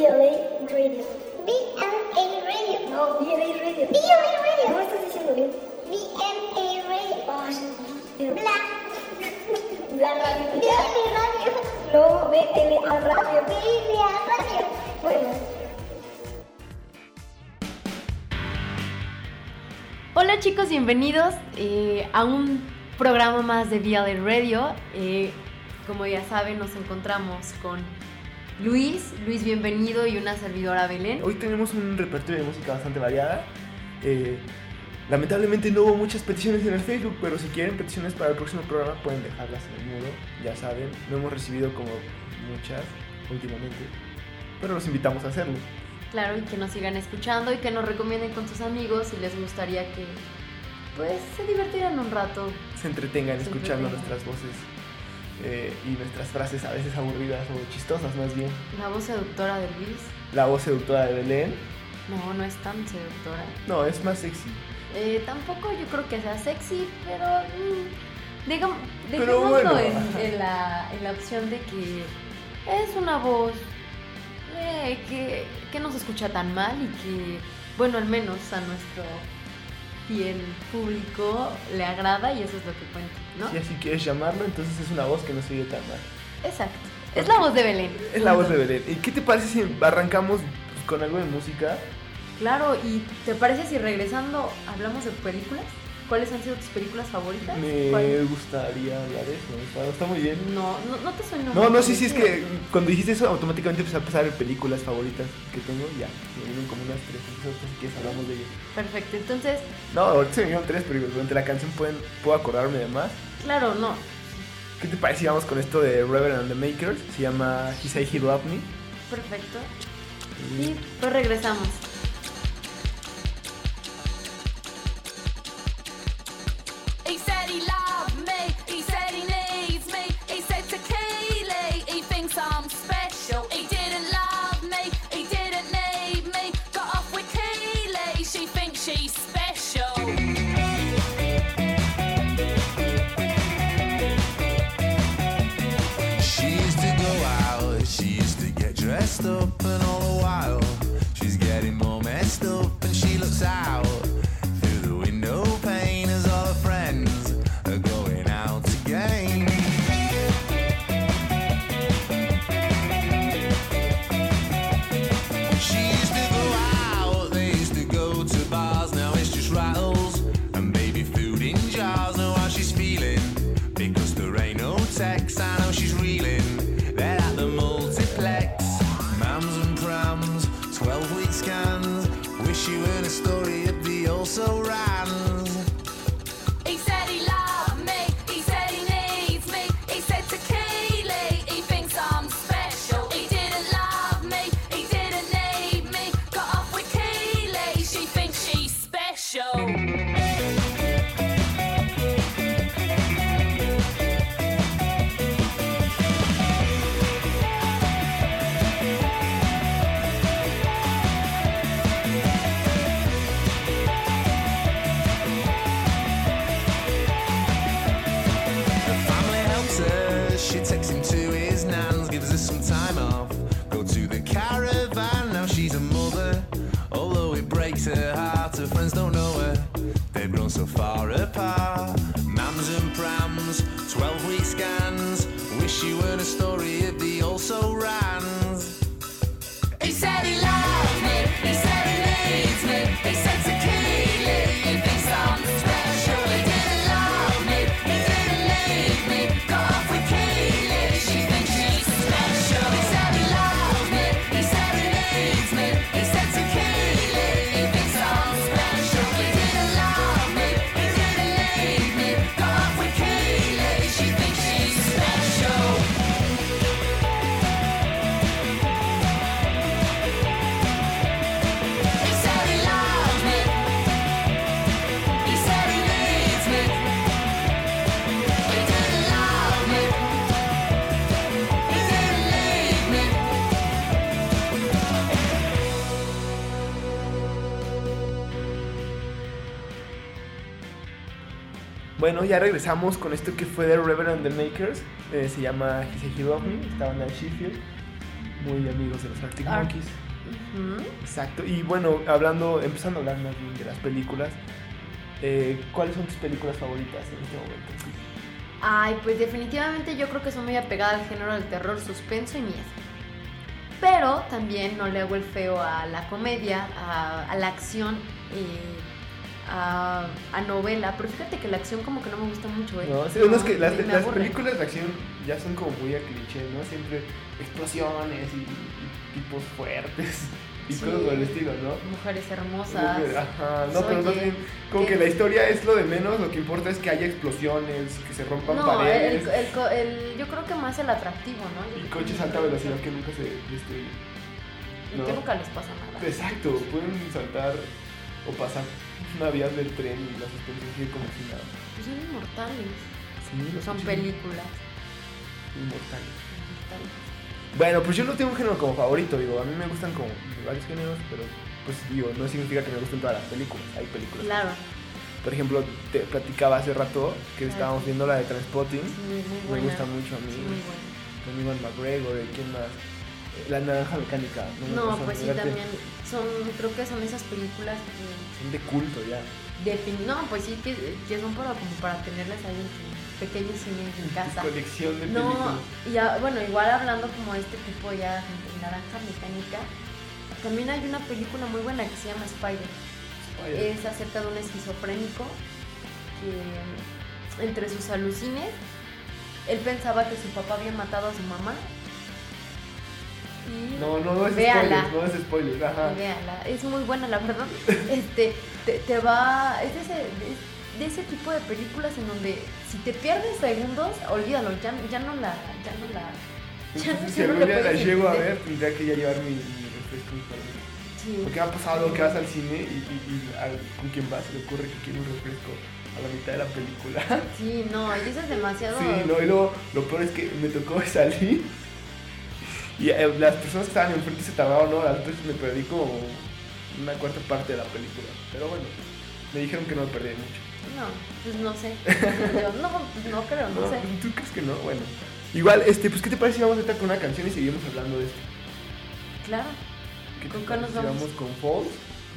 BLA Radio. BLA Radio. No, BLA Radio. BLA Radio. No estás diciendo bien. BLA Radio. Ah, Bla. Bla Radio. BLA Radio. No, BLA Radio. BLA Radio. Bueno. Hola chicos, bienvenidos eh, a un programa más de VLA Radio. Eh, como ya saben, nos encontramos con Luis. Luis, bienvenido y una servidora Belén. Hoy tenemos un repertorio de música bastante variada. Eh, lamentablemente no hubo muchas peticiones en el Facebook, pero si quieren peticiones para el próximo programa pueden dejarlas en el muro. Ya saben, no hemos recibido como muchas últimamente, pero los invitamos a hacerlo. Claro, y que nos sigan escuchando y que nos recomienden con sus amigos si les gustaría que pues se divertieran un rato. Se entretengan Se escuchando entretengan. nuestras voces eh, y nuestras frases a veces aburridas o chistosas más bien. La voz seductora de Luis. La voz seductora de Belén, No, no es tan seductora. no, es más sexy. Eh, tampoco yo creo que sea sexy, pero mm, digamos, Pero dejémoslo bueno. en, en la, en la opción de que es una voz eh, que, que no se escucha tan mal y que, bueno, al menos a nuestro fiel público le agrada y eso es lo que cuenta, ¿no? Si así quieres llamarlo, entonces es una voz que no se oye tan mal. Exacto. Es la voz de Belén. Es la voz de. Belén. ¿Y qué te parece si arrancamos pues, con algo de música? Claro, ¿y te parece si regresando hablamos de películas? ¿Cuáles han sido tus películas favoritas? Me ¿Cuál? gustaría hablar de eso. Está, está muy bien. No, no, no te suena. No, no, sí, sí, es que cuando dijiste eso, automáticamente empecé a pasar en películas favoritas que tengo. y Ya, me vienen como unas tres. Entonces, si quieres, hablamos de ellas. Perfecto, entonces, No, ahorita se me vinieron tres, pero durante la canción pueden, puedo acordarme de más. claro, no. ¿Qué te parece si vamos con esto de Reverend and the Makers? Se llama He Say He Loved Me. Perfecto. Y pues regresamos. He and prams, 12 week scans. Wish you heard a story of the also rans. Bueno, ya regresamos con esto que fue de Reverend and the Makers. eh, se llama He Say He Loved Me. Esta banda de Sheffield. muy amigos de los Arctic Ar- Monkeys. Exacto. Y bueno, hablando, empezando a hablar más bien de las películas, eh, ¿cuáles son tus películas favoritas en este momento? Ay, pues definitivamente yo creo que soy muy apegada al género del terror, suspenso y miedo. Pero también no le hago el feo a la comedia, a, a la acción, eh, a, a novela. Pero fíjate que la acción como que no me gusta mucho, ¿eh? No, sí, no, es que me- las, me las aburre. películas de acción ya son como muy a cliché, ¿no? Siempre explosiones y, y tipos fuertes y Sí. cosas por el estilo, ¿no? Mujeres hermosas. Ajá, no, pero más bien, como que- que la historia es lo de menos, lo que importa es que haya explosiones, que se rompan No, paredes el- el co- el- yo creo que más el atractivo, ¿no? Y coches a alta velocidad que nunca se destruyen. Y ¿no? que nunca les pasa nada. Exacto, pueden saltar o pasar una vía del tren y la suspensión sigue como si nada. Pues son inmortales. Sí, Son películas. inmortales. inmortales. Bueno, pues yo no tengo un género como favorito, digo, a mí me gustan como varios géneros, pero pues digo, no significa que me gusten todas las películas, hay películas. Claro. Por ejemplo, te platicaba hace rato que estábamos viendo la de Transpotting, Sí, muy, muy me buena. gusta mucho a mí, Sí, muy buena. con Ivan McGregor, ¿y quién más? La naranja mecánica, no, No, pues sí, de también son, creo que son esas películas que Son de culto ya. defin- no, pues sí, que, que son para, como para tenerlas ahí en tu pequeño cine en casa. Colección de No, películas. y ya, bueno, igual hablando como de este tipo ya de naranja mecánica, también hay una película muy buena que se llama Spider. Vaya. Es acerca de un esquizofrénico que entre sus alucines, él pensaba que su papá había matado a su mamá. No, no, no es Véala. spoiler, no es spoiler, ajá. es muy buena la verdad. Este, te, te va, es de ese, de, de ese tipo de películas en donde si te pierdes segundos, olvídalo, ya, ya no la, ya no la, ya no, Si algún día la llego a ver, tendría que ya llevar mi, mi refresco. Sí. Porque ha pasado que vas al cine y, y, y al- con quien vas se le ocurre que quiere un refresco a la mitad de la película. Sí, no, y eso es demasiado. Sí, no, y luego lo peor es que me tocó salir y eh, las personas que estaban enfrente se tardaron horas, entonces me perdí como una cuarta parte de la película. Pero bueno, me dijeron que no me perdí mucho. No, pues no sé. Yo, no, pues no creo, no, sé. ¿Tú crees que no? Bueno. Igual, este, pues, ¿qué te parece si vamos a estar con una canción y seguimos hablando de esto? Claro. ¿Qué ¿Con cuál nos si vamos? con Falls.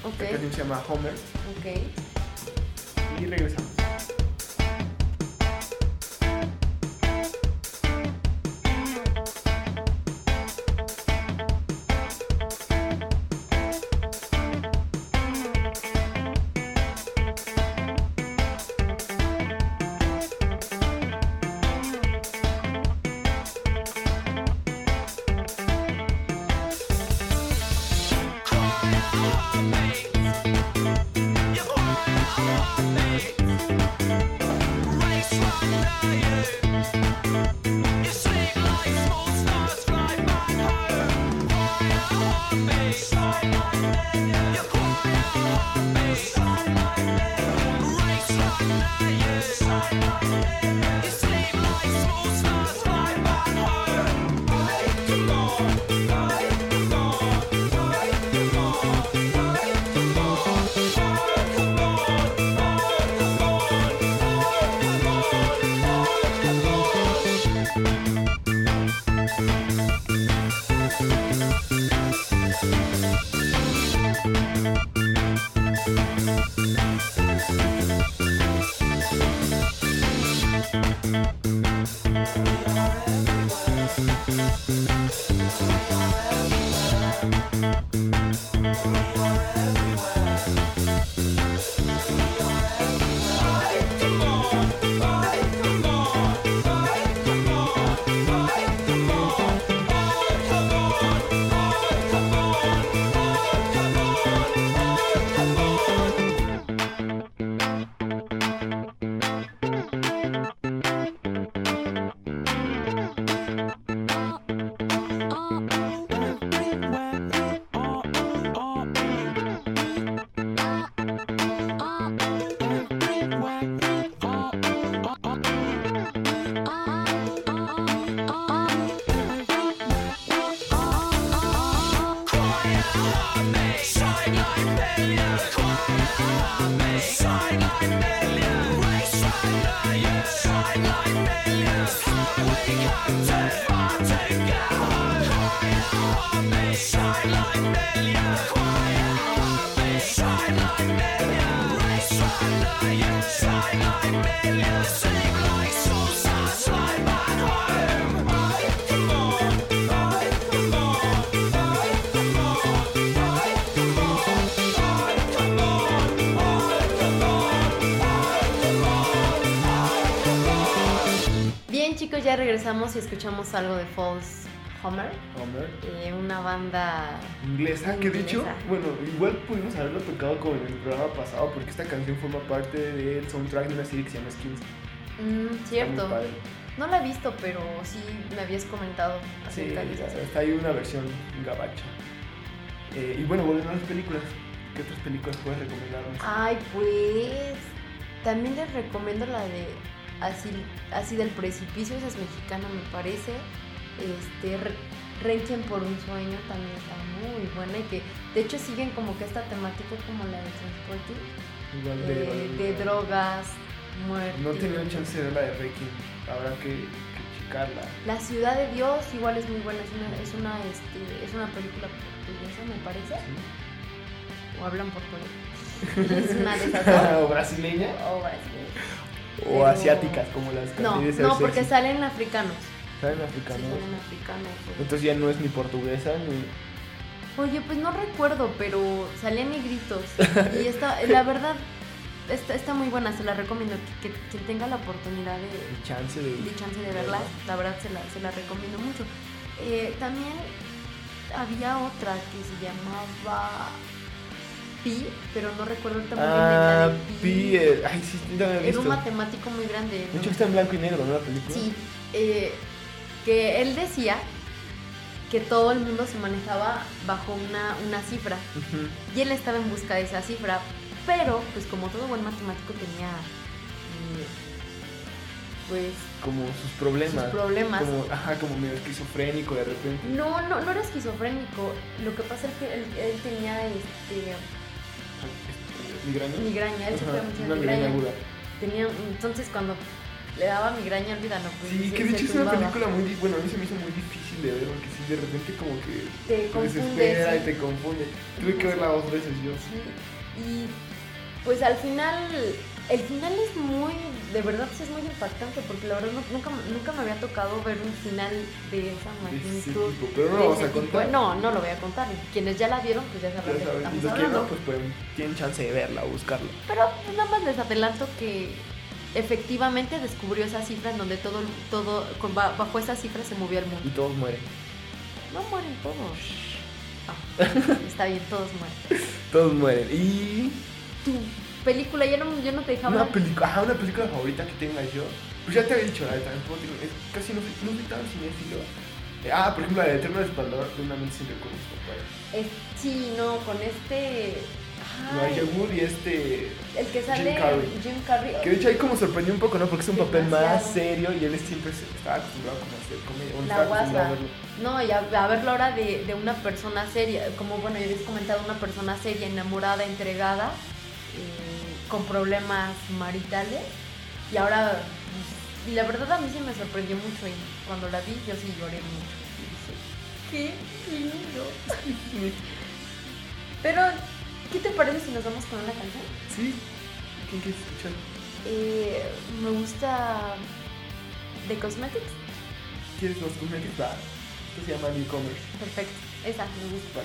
Ok, La canción se llama Homer. ok. Y regresamos. Regresamos y escuchamos algo de False Homer, Homer. eh, una banda... Inglesa, que de Inglesa. bueno, igual pudimos haberlo tocado como en el programa pasado, porque esta canción forma parte del soundtrack de una serie que se llama Skins. Mm, cierto. No la he visto, pero sí me habías comentado Sí, acerca de esa serie. está ahí una versión gabacha. Eh, y bueno, volviendo a las películas, ¿qué otras películas puedes recomendarnos? Ay, pues... También les recomiendo la de Así, así del precipicio, esa es mexicana me parece. Este, Re- Requiem por un sueño también está muy buena y que de hecho siguen como que esta temática como la de transporte, Igual eh, de drogas, muerte. No he tenido chance de ver la de Requiem, habrá que, que checarla. La ciudad de Dios igual es muy buena, es una, es una, este, es una película portuguesa me parece, o hablan portugués. Es una de esas o brasileña, O brasileña. O asiáticas, como las que No, no, porque sexy. salen africanos. ¿Saben Sí, africanos? salen africanos. Entonces ya no es ni portuguesa ni. Oye, pues no recuerdo, pero salían negritos. Y esta, la verdad, está, está muy buena, se la recomiendo. Que, que- tenga la oportunidad de, ni chance de. de chance de verla, la verdad se la, se la recomiendo mucho. Eh, también había otra que se llamaba Pi, pero no recuerdo muy bien Ah, de Pi. eh, Ay, sí, la había Era un matemático muy grande. De ¿no? hecho está en blanco y negro, ¿no? La película. Sí, eh, que él decía que todo el mundo se manejaba bajo una, una cifra y él estaba en busca de esa cifra, pero pues como todo buen matemático tenía eh, pues Como sus problemas. sus problemas. Como, ajá, como medio esquizofrénico de repente. No, no, no era esquizofrénico, lo que pasa es que él, él tenía este, ¿Migraña? migraña, él sufría mucho de una migraña aguda. Tenía, entonces cuando le daba migraña, olvídalo. Pues, Sí, se- que de hecho es una película muy. Bueno, a mí se me hizo muy difícil de ver porque sí, de repente como que. Te desespera sí. y te confunde. Tuve que verla dos veces yo. Sí, y pues al final, el final es muy, de verdad sí es muy impactante porque la verdad no- nunca, nunca me había tocado ver un final de esa magnitud. pero no lo ese a contar. No, no lo voy a contar. Quienes ya la vieron, pues ya Ya sabrán qué saben, y estamos los que no, pues pueden, tienen chance de verla o buscarla. Pero pues, nada más les adelanto que efectivamente descubrió esa cifra en donde todo, todo bajo esa cifra se movió el Y mundo. todos mueren. No mueren todos. Ah, está bien, todos mueren. Todos mueren. Y. Tu película, yo no, yo no te dejaba Una película, ajá, una película favorita que tenga yo. Pues ya te había dicho, la de Transporting. Es, casi no soy, no soy tan cinéfilo. Eh, ah, por ejemplo, la de Eterno Resplandor de una mente sin recursos, papá. Es- sí, no, con este. Elijah Wood y este. el que sale Jim Carrey. Jim Carrey. Que de hecho ahí como sorprendió un poco, ¿no? Porque es un papel más serio y él siempre se- estaba acostumbrado como a hacer comedia. La guasa. No, y a, a verlo ahora de, de una persona seria, como bueno, ya habías comentado, una persona seria, enamorada, entregada, eh, con problemas maritales. Y ahora, y la verdad a mí sí me sorprendió mucho y cuando la vi yo sí lloré mucho. Y dije, qué lindo. Pero, ¿qué te parece si nos vamos con una canción? Sí. ¿Quién quieres escuchar? Eh, me gusta The Cosmetics. ¿Quieres los cosméticos? Va. Esto se llama Newcomers. Perfecto, esa me gusta.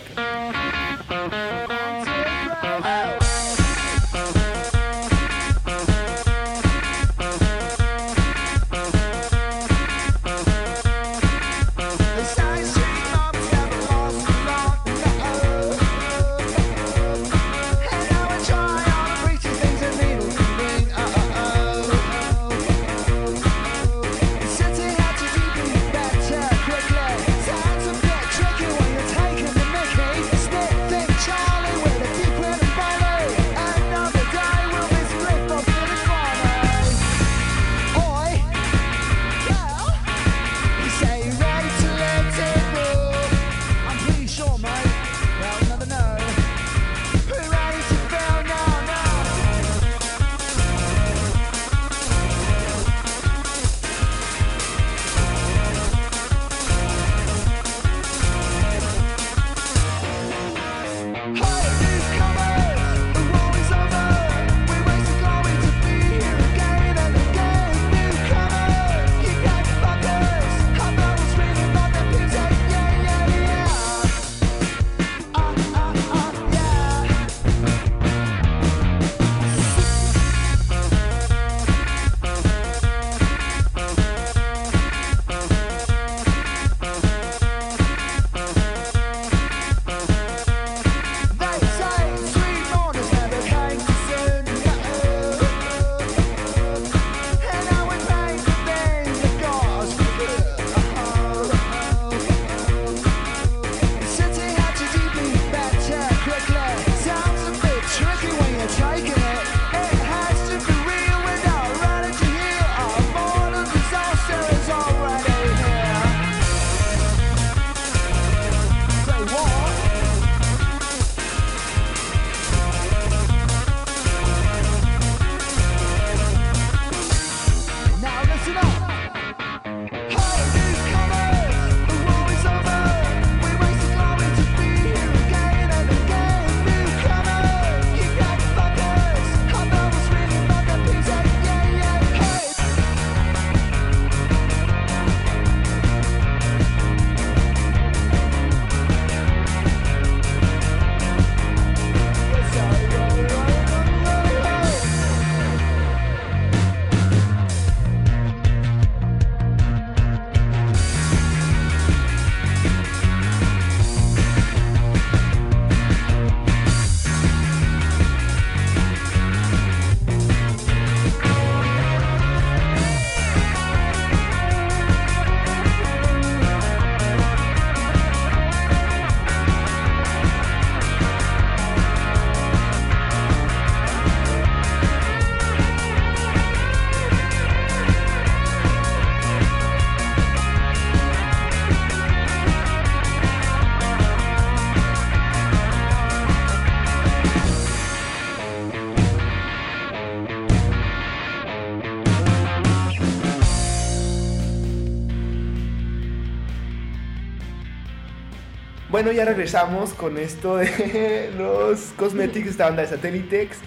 Bueno, ya regresamos con esto de los cosmetics, esta banda de Satellitex,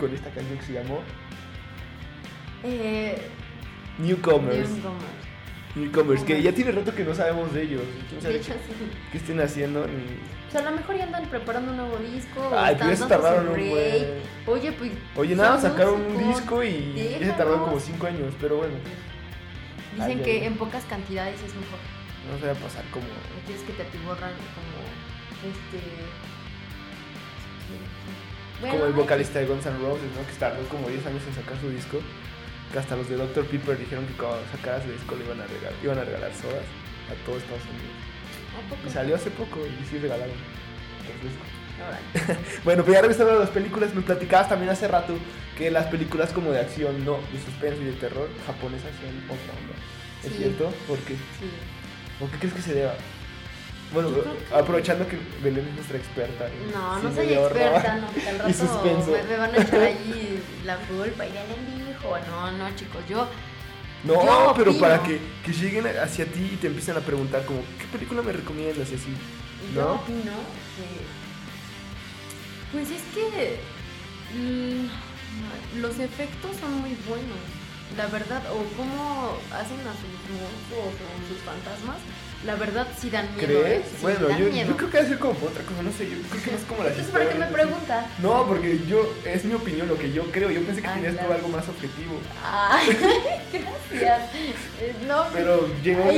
con esta canción que se llamó Eh, Newcomers. Newcomer. Newcomers, que ya tiene rato que no sabemos de ellos. ¿Quién De hecho, sí. qué estén haciendo? O sea, a lo mejor ya andan preparando un nuevo disco. Ay, pero se tardaron un buen. Oye, pues. Oye, nada, sacaron un disco y ya se tardaron como 5 años, pero bueno, Dicen Ay, que en pocas cantidades es mejor. No se va a pasar como. No quieres que te atiborran como. Este. Bueno, como el vocalista de Guns N' Roses, ¿no? Que tardó como 10 años en sacar su disco. Que hasta los de Dr. Pepper dijeron que cuando sacara su disco le iban a regalar, iban a regalar sodas a todo Estados Unidos. ¿A poco? Y salió hace poco y sí regalaron los discos. Bueno, pues ya regresando a las películas, me platicabas también hace rato que las películas como de acción, no, de suspenso y de terror japonesas son otra onda. ¿Es Sí. cierto? ¿Por qué? Sí. ¿Por qué crees que se deba? Bueno, Yo aprovechando que Belén es nuestra experta. No, no soy experta, no, que al rato me, me van a echar ahí la culpa y le dijo. No, no, chicos, yo. No, Yo pero opino. para que, que lleguen hacia ti y te empiecen a preguntar como, ¿qué película me recomiendas? Y así. Yo ¿No? opino que. Pues es que. mm, los efectos son muy buenos. La verdad, o cómo hacen a sus monstruos o sus fantasmas, la verdad sí dan miedo. ¿eh? ¿Crees? Sí, bueno, dan yo, miedo. yo creo que va a ser como otra cosa, no sé, yo creo que no es como las Entonces, ¿para qué me preguntas? No, porque yo, es mi opinión, lo que yo creo. Yo pensé que Ah, tenías claro. algo más objetivo. Ay, gracias. Eh, No, Pero llegó con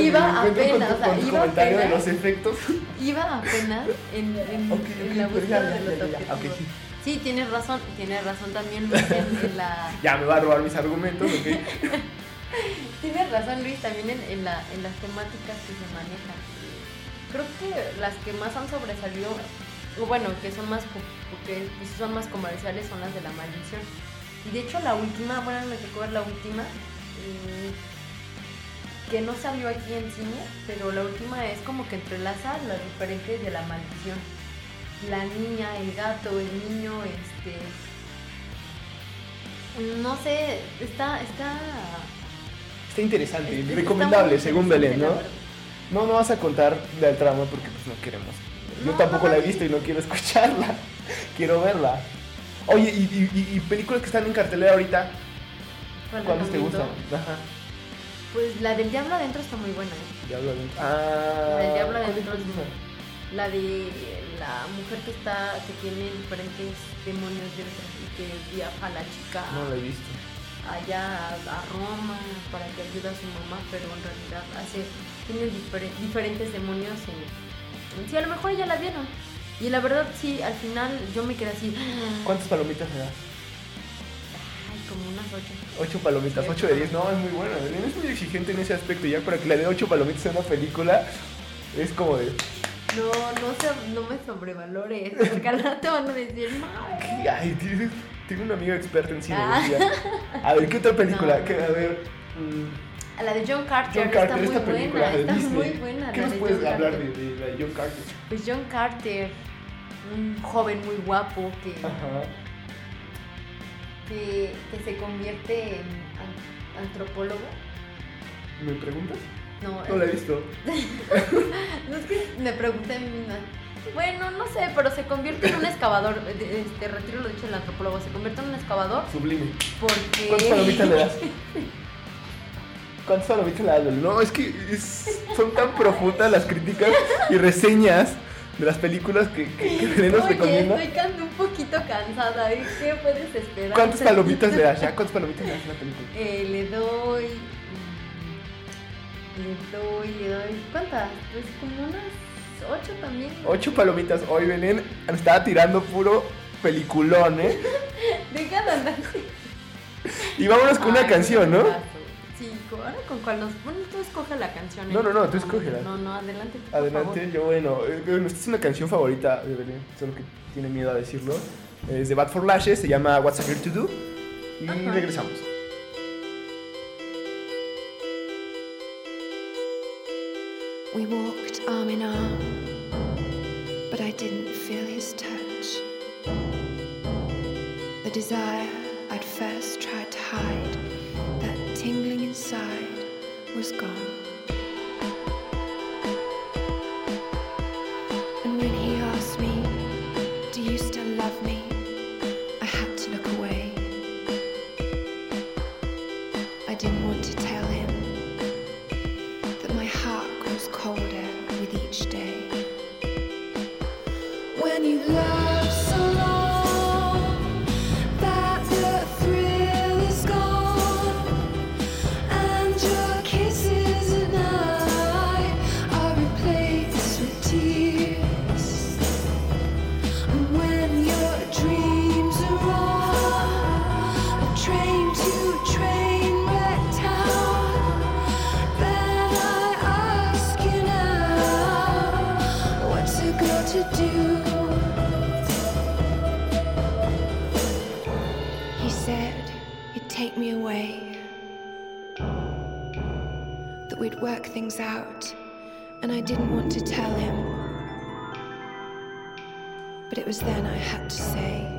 apenas, tu, o sea, con tu iba comentario de apenas. los efectos. Iba apenas en, en, Ok, en la pero búsqueda ya, de los ya, objetivos. Sí. Tienes razón, tienes razón también Luis en, en la... Ya me va a robar mis argumentos, ¿ok? Tienes razón Luis también en, en la, en las temáticas que se manejan. Creo que las que más han sobresalido, o bueno, que son más, que pues, son más comerciales son las de la maldición. Y de hecho la última, bueno, me tocó ver la última, eh, que no salió aquí en cine, pero la última es como que entrelaza las diferentes de la maldición. La niña, el gato, el niño, este... No sé, está... está Está interesante, es- recomendable, según Belén, la ¿no? No, no vas a contar del trama porque pues no queremos. Yo No, tampoco no, la he visto y no quiero escucharla. quiero verla. Oye, y, y- películas que están en cartelera ahorita, ¿Cuál ¿cuáles te gustan? Ajá. Pues la del diablo adentro está muy buena, ¿eh? Diablo adentro. Ah. La del diablo ¿cuál adentro es? La de la mujer que está, que tiene diferentes demonios dentro y que viaja la chica No la he visto. allá a, a Roma para que ayude a su mamá, pero en realidad hace, tiene difere- diferentes demonios en, Sí, a lo mejor ya la vieron. Y la verdad, sí, al final yo me quedé así. ¿Cuántas palomitas me das? Ay, como unas ocho. Ocho palomitas, Sí, ocho de diez. No, es muy. Belén es muy exigente en ese aspecto. Ya para que le dé ocho palomitas a una película, es como de. No, no, se, no me sobrevalores, porque al rato van a decir, "Mae". Ay, tienes- tengo una amiga experta en. Ah. decía. A ver, ¿qué otra película? No. Que, a ver. mm, la de John Carter, John Carter, está muy esta buena, de está muy buena. ¿Qué nos de puedes John hablar de, de la de John Carter? Pues John Carter, un joven muy guapo que, Ajá. que, que se convierte en an- antropólogo. ¿Me preguntas? No, No la he visto. no es que me pregunté a mí misma. Bueno, no sé, pero se convierte en un excavador. de- Este, retiro lo dicho el antropólogo. Se convierte en un excavador Sublime. porque. ¿Cuántas palomitas le das? ¿Cuántas palomitas le das? No, es que es- son tan profundas las críticas y reseñas de las películas que, que, que Belén nos Oye, recomienda. estoy un poquito cansada. ¿eh? ¿Qué puedes esperar? ¿Cuántas palomitas le das? ¿Ya cuántas palomitas le das a la película? Eh, le doy. Le doy, le doy. ¿Cuántas? Pues como unas ocho también. Ocho palomitas. Hoy Belén estaba tirando puro peliculón, ¿eh? Deja de andar. Y vámonos con una canción, ¿no? Sí, ahora con cuál nos. Bueno, tú escoge la canción. ¿eh? No, no, no, tú escógela. No, no, adelante. por Adelante, favor. yo bueno, eh, bueno, esta es una canción favorita de Belén, solo que tiene miedo a decirlo. Es de Bad for Lashes, se llama What's a Girl to Do. Y Ajá. regresamos. We walked arm in arm, but I didn't feel his touch. The desire I'd first tried to hide, that tingling inside, was gone. Was then I had to say.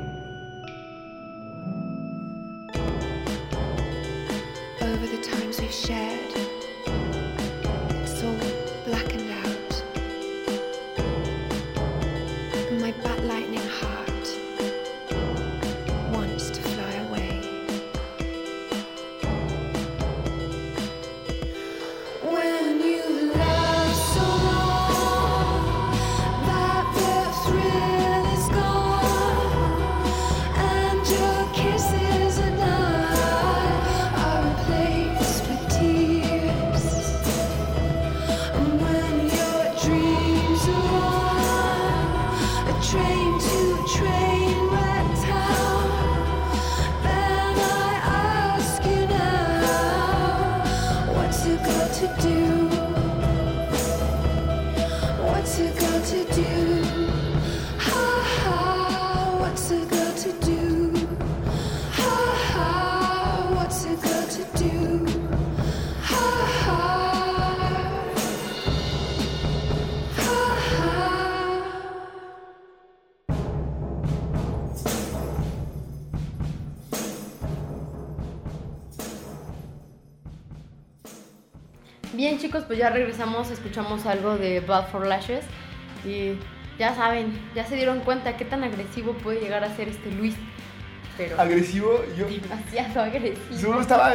Chicos, pues ya regresamos, escuchamos algo de Bad for Lashes y ya saben, ya se dieron cuenta qué tan agresivo puede llegar a ser este Luis. Pero Agresivo, yo demasiado agresivo. solo estaba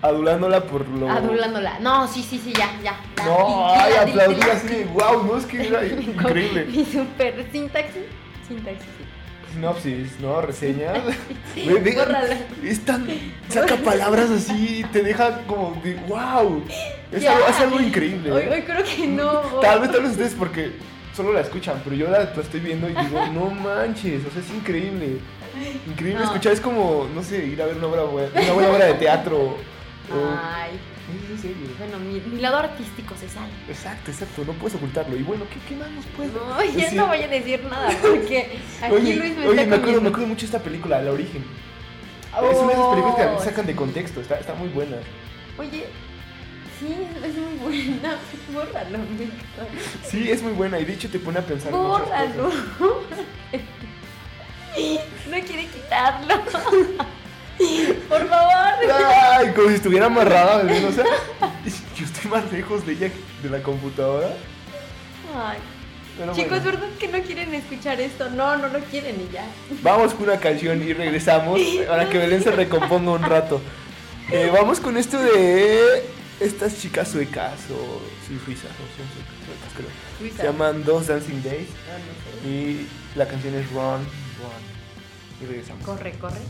adulándola por lo. Adulándola. No, sí, sí, sí, ya, ya. ya, No, ay, aplaudí así de wow, no, es que era increíble. Mi super sintaxis. Sintaxis, sí. Sinopsis, ¿no? Reseñas. Ve, ve, Bórrala. es tan. Saca palabras así, te deja como de wow. Es, algo, es algo increíble. Hoy, ¿eh? hoy creo que no. Tal vez, tal vez ustedes porque solo la escuchan, pero yo la, la estoy viendo y digo, no manches, o sea, es increíble. Increíble No. escuchar, es como, no sé, ir a ver una, obra, bue- una buena obra de teatro. o- Ay, Bueno, mi, mi lado artístico se sale. Exacto, exacto, no puedes ocultarlo. Y bueno, ¿qué, qué más nos puede No, ya no voy a decir nada porque aquí Oye, Luis me oye, está me acuerdo, me acuerdo mucho de esta película, La Origen. Es una de esas películas que Oh. sacan de contexto, está, está muy buena. Oye, sí, es muy buena. Bórralo, Víctor. Sí, es muy buena y de hecho te pone a pensar en muchas Bórralo. cosas. No quiere quitarlo. Por favor. Ay, como si estuviera amarrada, bebé, o sea, yo estoy más lejos de ella que de la computadora. Ay. Pero Chicos, bueno. ¿verdad que no quieren escuchar esto? No, no lo quieren y ya. Vamos con una canción y regresamos para que Belén se recomponga un rato. Eh, vamos con esto de estas chicas suecas o sí, suizas, o son suecas, suecas, creo. Suiza. Se llaman Dos Dancing Days Ah, no sé. y la canción es Run, Run. Y regresamos. Corre, corre.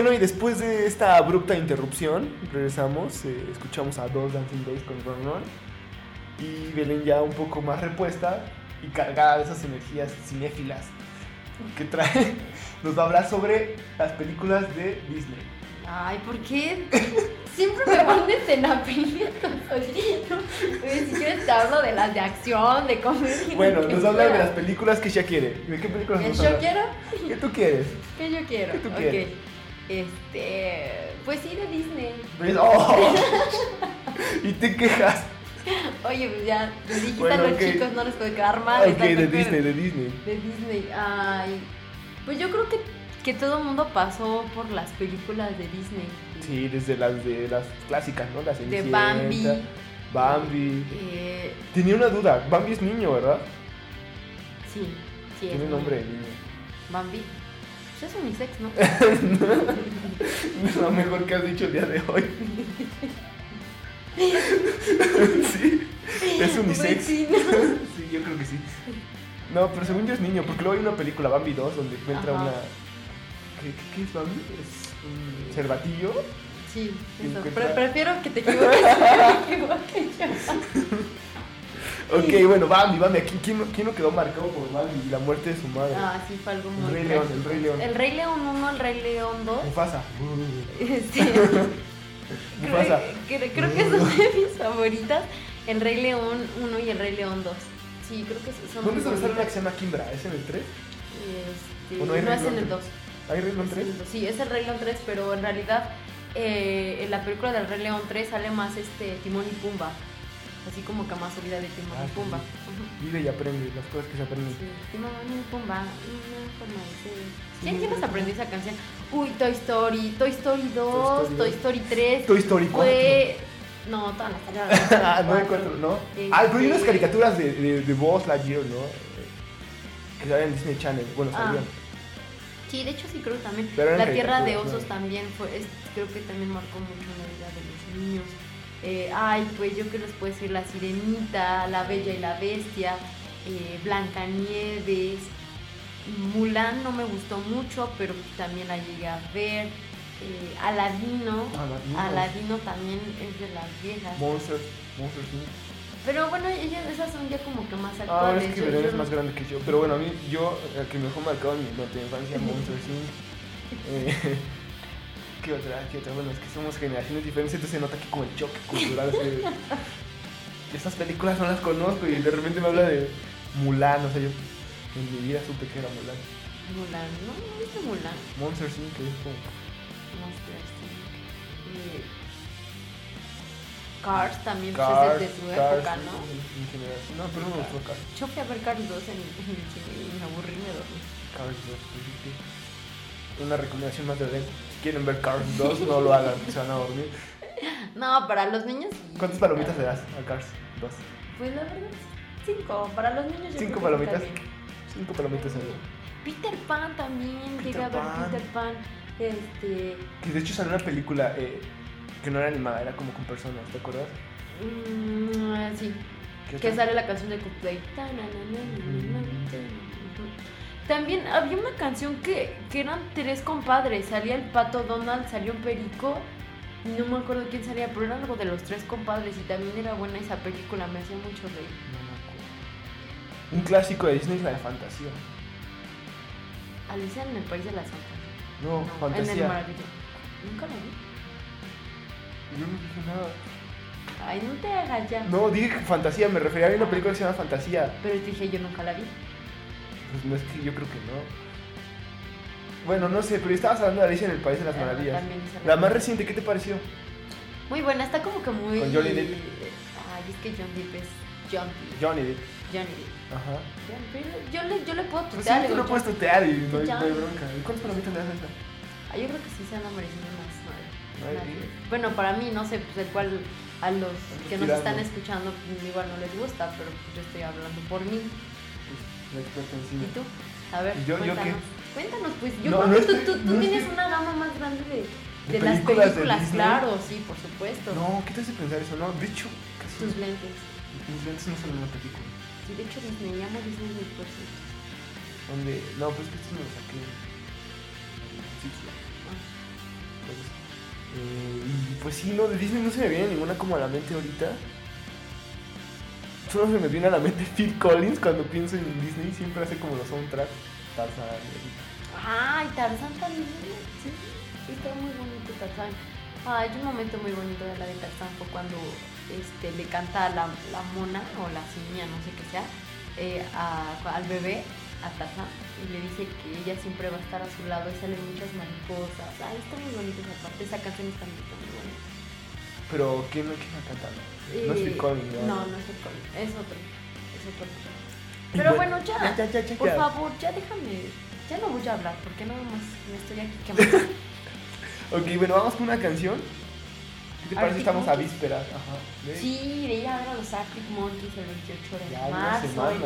Bueno, y después de esta abrupta interrupción, regresamos, eh, escuchamos a dos Dancing Days con Ron Ron. Y Belén ya un poco más repuesta y cargada de esas energías cinéfilas que trae, nos va a hablar sobre las películas de Disney. Ay, ¿por qué? Siempre me pones en aprietos. Si quieres te hablo de las de acción, de comedia. Bueno, nos va a hablar de las películas que ella quiere. ¿De qué películas ¿Que nos yo habla? quiero? ¿Qué tú quieres? ¿Qué yo quiero? ¿Qué tú quieres? Este. Pues sí, de Disney. Pues, ¡oh! y te quejas. Oye, pues ya, le dijiste Bueno, a los chicos, no les puede quedar mal. ok, ¿estás de? Disney, de Disney. De Disney. Ay. Pues yo creo que, que todo el mundo pasó por las películas de Disney. Sí, desde las de las clásicas, ¿no? Las De Bambi. Bambi. Eh, Tenía una duda. Bambi es niño, ¿verdad? sí, sí. Tiene es nombre de niño. Bambi. Pues es unisex, ¿no? Es lo mejor que has dicho el día de hoy. sí, es unisex. Pues sí, ¿no? Sí, yo creo que sí. No, pero según yo es niño, porque luego hay una película, Bambi 2, donde encuentra Ajá. una... ¿Qué, es Bambi? Es un cervatillo. Sí, eso. encuentra- prefiero que te equivoques que me equivoque yo. Ok, bueno, Bambi, Bambi. ¿Quién, quién, no- quién no quedó marcado por Bambi? La muerte de su madre. Ah, sí, fue algo El muy Rey León, el Rey León. El Rey León 1, el Rey León 2. Mufasa. Este, Mufasa. creo, creo- creo que son de mis favoritas. El Rey León 1 y el Rey León 2. Sí, creo que son ¿Dónde se sale una que se llama Kimbra? ¿Es en el 3? Este, ¿O no no, es en el tres? 2. ¿Hay Rey León Es 3? el dos. Sí, es el Rey León 3, pero en realidad eh, en la película del Rey León 3 sale más este Timón y Pumba. Así como que más subida de Timón Ah, y sí. Pumba. Vive y aprende las cosas que se aprenden. Sí, Timón y Pumba, una forma de ser. ¿Quién, quién nos aprendió esa canción? Uy, Toy Story, Toy Story 2, Story Toy 2. Story 3. Toy Story 4. Fue... No, todas las salieron. Ah, no encuentro, ¿no? Ah, pero hay unas caricaturas de, de, de Buzz Lightyear, ¿no? Que salen en Disney Channel. Bueno, Ah. salían. Sí, de hecho sí creo también. Pero la Tierra de Osos ¿no? también fue, es- creo que también marcó mucho la vida de los niños. Eh, ay, pues yo que les puedo decir La Sirenita, La Bella y la Bestia, eh, Blancanieves, Mulan no me gustó mucho, pero también la llegué a ver. Eh, Aladino, Aladino. Aladino también es de las viejas. Monsters, Monsters Inc. Pero bueno, ellas esas son ya como que más Ah, actuales. es que yo es más grande que yo. Pero bueno, a mí, yo, el que me dejó marcado en mi infancia, Monsters Inc. Eh, ¿Qué otra? ¿Qué otra? Bueno, es que somos generaciones diferentes, entonces se nota que como el choque cultural. así Estas películas no las conozco y de repente me habla de Mulan, o sea, yo en mi vida supe que era Mulan. Mulan, no, no viste Mulan. Monsters Inc. es como... Monsters, sí. Eh, Cars también pues, Cars, es de, su Cars, época, ¿no? En, en general. No, pero no me gustó Cars. Yo fui a ver Cars 2 en, en el cine y me aburrí y me dormí. Cars 2, sí, sí, sí. Una recomendación más de Belén. Quieren ver Cars 2, no lo hagan, se van a dormir. No, para los niños. ¿Cuántas palomitas le das a Cars 2? Pues la verdad, cinco. Para los niños yo ¿Cinco creo que está palomitas? bien. Cinco palomitas en Peter Pan también, Peter llegué a ver Pan. Peter Pan. Este. Que de hecho salió una película eh, que no era animada, era como con personas, ¿te acuerdas? mm, sí, ¿Qué que sale la canción de Coldplay. También había una canción que, que eran tres compadres. Salía el pato Donald, salió un perico. Y no me acuerdo quién salía, pero era algo de los tres compadres. Y también era buena esa película, me hacía mucho reír. No me acuerdo. Un clásico de Disney es la de fantasía. Alicia en el País de las Fantasías. No, En el fantasía. Maravilloso. Nunca la vi. Yo no dije nada. Ay, no te hagas ya. No, dije fantasía, me refería a una película que se llama Fantasía. Pero dije, yo nunca la vi. Pues no es que yo creo que no. Bueno, no sé, pero estabas hablando de Alicia en el País de las Ah, Maravillas. esa La más reciente, ¿qué te pareció? Muy buena, está como que muy. Con Johnny Depp. Ay, es que John Depp es John Depp. Johnny Depp. Johnny Depp. Ajá. Pero yo le, yo le puedo Pues sí, tutear. tú digo, lo puedes tutear y no hay, no bronca. ¿Y cuántas palomitas le das a esta? Ah, yo creo que sí se han merecido más. diez. Bueno, para mí, no sé, pues el cual a los que nos están escuchando pues, igual no les gusta, pero pues, yo estoy hablando por mí. La experta en ¿Y tú? A ver, ¿Yo- yo cuéntanos. Cuéntanos, pues yo No, creo no que tú, tú, tú tienes una gama más grande de, ¿De de las películas de claro, sí, por supuesto. No, ¿qué te hace pensar eso? No, de hecho, casi. Tus lentes. Mis lentes no son una película. Sí, de hecho Disney, amo Disney por ciento. Donde. No, pues que estos me los saqué. Sí, sí. cosa. Eh, y pues sí, no, de Disney no se me viene ninguna como a la mente ahorita. Solo se me viene a la mente Phil Collins cuando pienso en Disney, siempre hace como los soundtracks. Tarzan, Ay, Tarzán también. Sí, está muy bonito Tarzán. Ay, un momento muy bonito de la de Tarzán fue cuando este, le canta la, la mona o la simia, no sé qué sea, eh, al bebé, a Tarzán, y le dice que ella siempre va a estar a su lado y salen muchas mariposas. Ay, está muy bonito esa parte, esa canción está muy bonita. Pero ¿quién, quién la canta? No es Eh, Phil Collins, No, no es Phil Collins, es otro. Es otro. Pero bueno, ya, Ya, ya, ya, por favor, ya déjame, ya no voy a hablar, porque nada más me estoy aquí quemando. Ok, bueno, vamos con una canción. ¿Qué te parece? Arctic Estamos a vísperas. Ajá. Sí, de ir a ver a los Arctic Monkeys el 28 de Ya, una marzo. semana. el-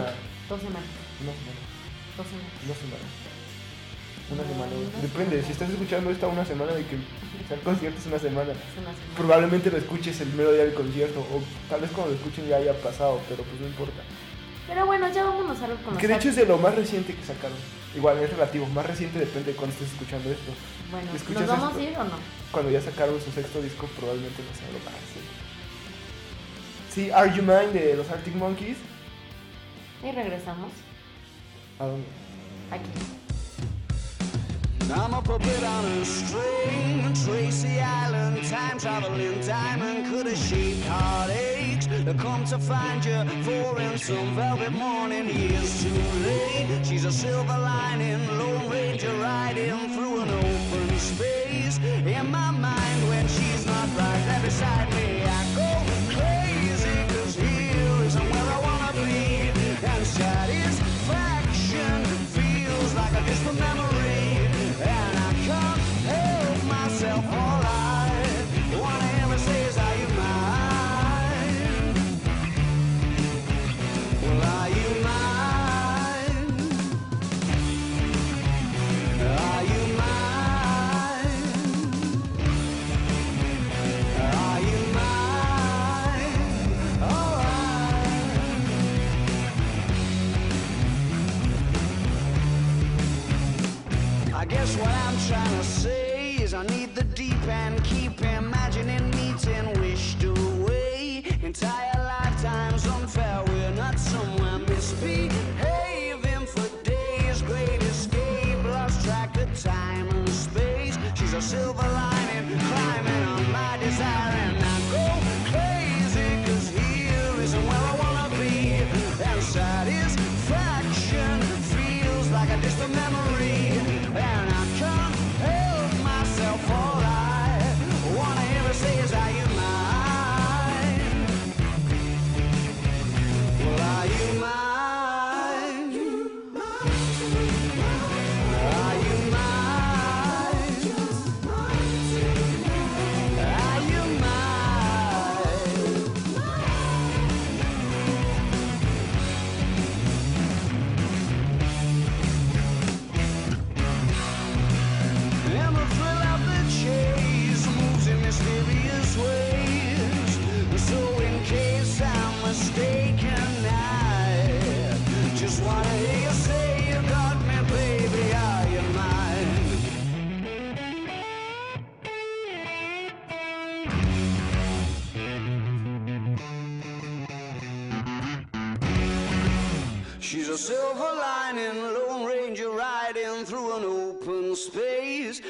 Dos semanas. Una semana. Dos semanas. Una semana. Una No, semana. una Depende, semana. si estás escuchando esta una semana de que sea el concierto es una semana. Es una semana. Probablemente lo escuches el mero día del concierto o tal vez cuando lo escuchen ya haya pasado, pero pues no importa. Pero bueno, ya vámonos a con los Que de hecho es de lo más reciente que sacaron. Igual es relativo, más reciente depende de cuando estés escuchando esto. Bueno, ¿escuchas ¿nos vamos esto? a ir o no? Cuando ya sacaron su sexto disco probablemente no sea lo más reciente. Sí, Are You Mine de los Arctic Monkeys. Y regresamos ¿A dónde? aquí. I'm a puppet on a string, Tracy Island, time traveling diamond could have shaped heartaches. To come to find you for in some velvet morning, years too late. She's a silver lining, Lone Ranger riding through an open space. In my mind, when she's not right there beside me,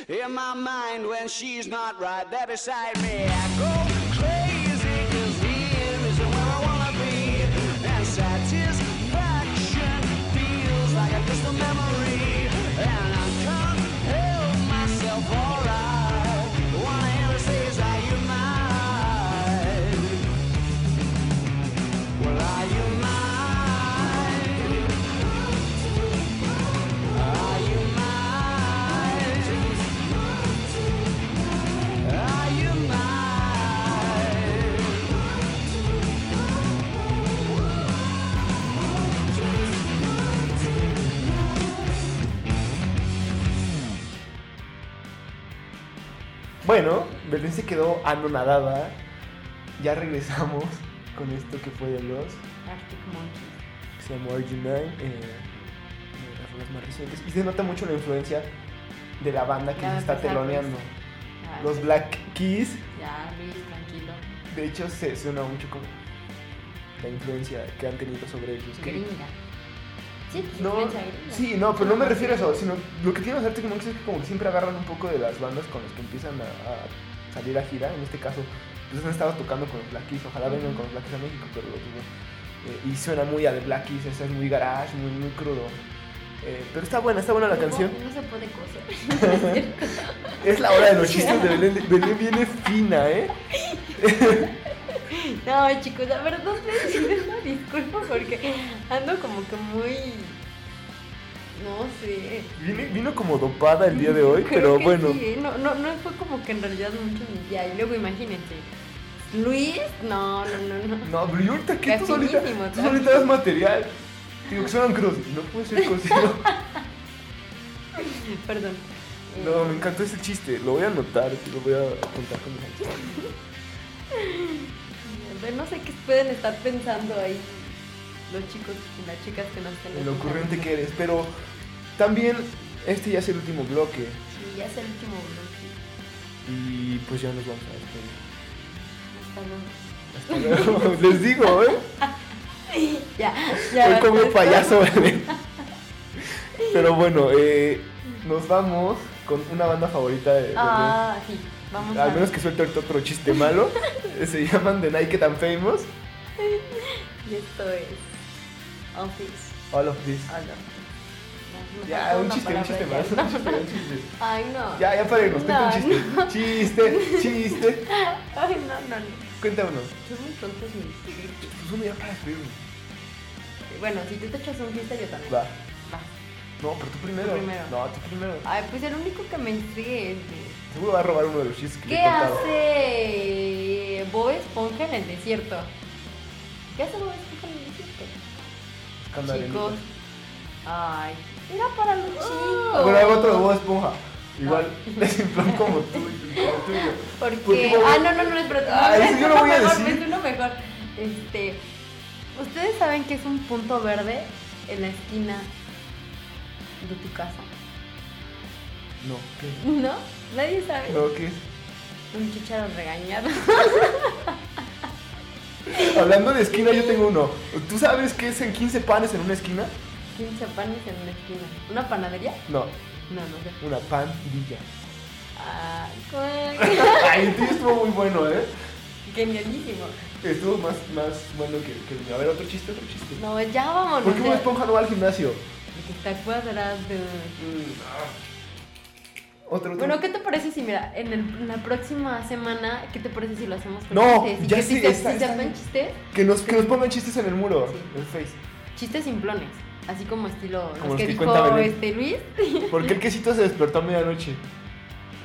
In my mind, when she's not right there beside me, I go Bueno, Belén se quedó anonadada. Ya regresamos con esto que fue de los Arctic Monkeys. que se llamó Arginine, eh, de las rolas más recientes. Y se nota mucho la influencia de la banda que Ya se está teloneando. Ah, los. Black Keys. Ya, Luis, tranquilo. De hecho, se suena mucho como la influencia que han tenido sobre ellos. que- Gringa. Sí, pues, No, sí, no, pero no me refiero a eso, sino lo que tienen los Arctic Monkeys es que como que siempre agarran un poco de las bandas con las que empiezan a, a salir a gira, en este caso, pues han estado tocando con los Black Keys, ojalá vengan con los Black Keys a México, pero lo dudo. Eh, y suena muy a The Black Keys, es muy garage, muy, muy crudo. Eh, pero está buena, está buena la No, canción. No se puede coser. Es la hora de los chistes de Belén. Belén viene fina, ¿eh? No, chicos, la verdad les pido una disculpa porque ando como que muy. No sé. Vino como dopada el día de hoy, Creo pero que bueno. sí, no, no, no fue como que en realidad mucho mi día. Y luego imagínense. Luis, no, no, no, no. No, pero yo ahorita que tú solita, tú solita das material. Digo que suenan crudos. No puede ser cocido. Perdón. No, me encantó ese chiste. Lo voy a anotar, lo voy a contar con. Pero no sé qué pueden estar pensando ahí los chicos y las chicas que nos están Lo ocurrente que eres. Pero también este ya es el último bloque. Sí, ya es el último bloque. Y pues ya nos vamos a despedir. Hasta luego. Hasta luego. Les digo, ¿eh? Ya, ya. Hoy basta. payaso, bebé. Pero bueno, eh, nos vamos con una banda favorita de, de Ah, sí. Vamos Al menos que suelte otro chiste malo. Se llaman The Naked and Famous. Y esto es Office. All of this. All of This. Ya, un chiste, un chiste más. Un chiste, un chiste. Ay, no. Ya, ya para irnos, cuenta un No, chiste. Chiste, chiste. Ay, no, no, no. Cuenta uno. Son muy mis. Pues uno ya para escribirlo. Bueno, si tú te echas un chiste, yo también. Va. No, pero tú primero. Tú primero. No, tú primero. Ay, pues el único que me sigue es. Seguro va a robar uno de los chistes que le ¿Qué he contado. hace Bob Esponja en el desierto? ¿Qué hace Bob Esponja en el desierto? Escándalo, Chicos. Ay, era para los chicos. Bueno, hay otro de Bob Esponja. Igual, desinflón como tú y como tuyo. Porque. Ah, no, no, no, espérate. Ah, no, eso es yo lo voy a decir. Es uno mejor. Este. ¿Ustedes saben que es un punto verde en la esquina de tu casa? No, ¿qué? ¿No? Nadie sabe. No, ¿qué? Un chicharo regañado. Hablando de esquina, yo tengo uno. ¿Tú sabes qué es en 15 panes en una esquina? 15 panes en una esquina. ¿Una panadería? No, No, no sé. una pandilla. ¿cuál? Ay, tuyo estuvo muy bueno, ¿eh? Genialísimo. Estuvo más, más bueno que, que... A ver, otro chiste, otro chiste. No, ya vámonos. ¿Por qué. Bob Esponja no va al gimnasio? Porque está cuadrado. Mm. Otro, otro. Bueno, ¿qué te parece si, mira, en, el- en la próxima semana, ¿qué te parece si lo hacemos con No, chistes? Y ya que sé, si está- si está bien. chistes, Que nos, que nos pongan chistes en el muro, Sí. en Face. chistes simplones. Así como estilo Como los que que dijo este Luis. ¿Por qué el quesito se despertó a medianoche?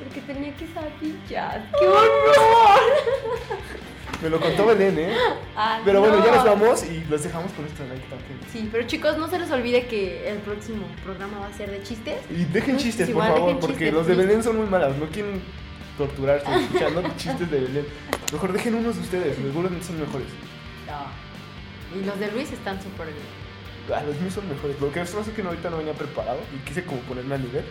Porque tenía quesadillas. ¡Qué horror! Me lo contó Belén, ¿eh? Ah, Pero bueno, ya no. nos vamos y los dejamos con esto de Nike también. Sí, pero chicos, no se les olvide que el próximo programa va a ser de chistes. Y dejen No, chistes, por favor, porque chistes, los de. Belén son muy malas, no quieren torturarse escuchando chistes de Belén. Mejor dejen unos de ustedes, seguramente son mejores. No. Y los de Luis están súper bien. Ah, los míos son mejores. Lo que es que no, ahorita no venía preparado y quise como ponerme a nivel.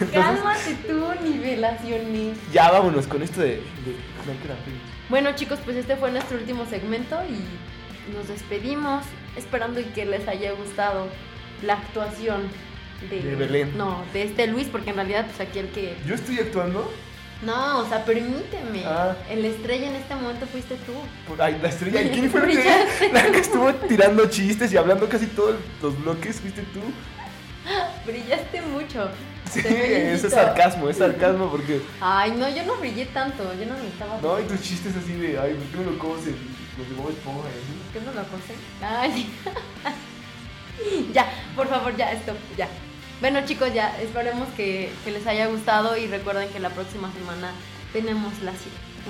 Entonces, Cálmate tú, nivelaciones. ya vámonos con esto de, de Campaign. Bueno chicos, pues este fue nuestro último segmento y nos despedimos esperando y que les haya gustado la actuación de, De Belén. No, de este Luis, porque en realidad pues aquí el que... Yo estoy actuando. No, o sea, permíteme. Ah. El estrella en este momento fuiste tú. por- Ay, la estrella. ¿Y quién fue la que, la que estuvo tirando chistes y hablando casi todos los bloques? ¿Fuiste tú? Brillaste mucho. Sí, es sarcasmo, es sarcasmo porque. Ay, no, yo no brillé tanto, yo no necesitaba... No, y tus chistes así de, ay, ¿por qué me lo cosen? Los de Bob Esponja y así. ¿Qué no lo cose? Ay. ya, por favor, ya, stop, ya. Bueno, chicos, ya esperemos que, que les haya gustado y recuerden que la próxima semana tenemos la,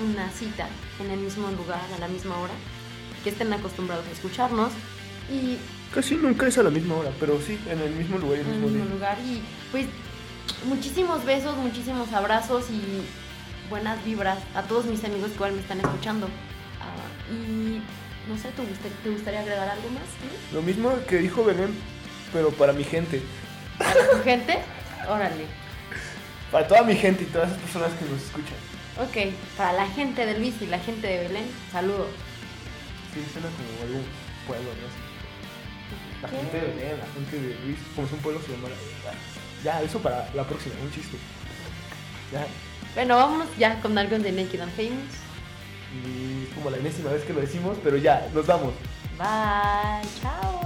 una cita en el mismo lugar, a la misma hora. Que estén acostumbrados a escucharnos y Casi nunca es a la misma hora, pero sí, en el mismo lugar y en el mismo mismo lugar. Y pues muchísimos besos, muchísimos abrazos y buenas vibras a todos mis amigos que igual me están escuchando. Ah, y no sé, ¿te, ¿te, gustaría agregar algo más? Lo mismo que dijo Belén, pero para mi gente. ¿Para tu gente? Órale. Para toda mi gente y todas las personas que nos escuchan. Ok, para la gente de Luis y la gente de Belén, saludo. Sí, suena como algún pueblo, ¿no? La gente de Belén, la gente de Luis, como es un pueblo, se llama la ya, eso para la próxima, un chiste. Ya. Bueno, vamos ya con algo de Naked and Famous. Y es como la enésima vez que lo decimos, pero ya, nos vamos. Bye, chao.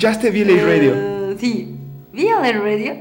¿Escuchaste VLA Radio? Uh, sí. Radio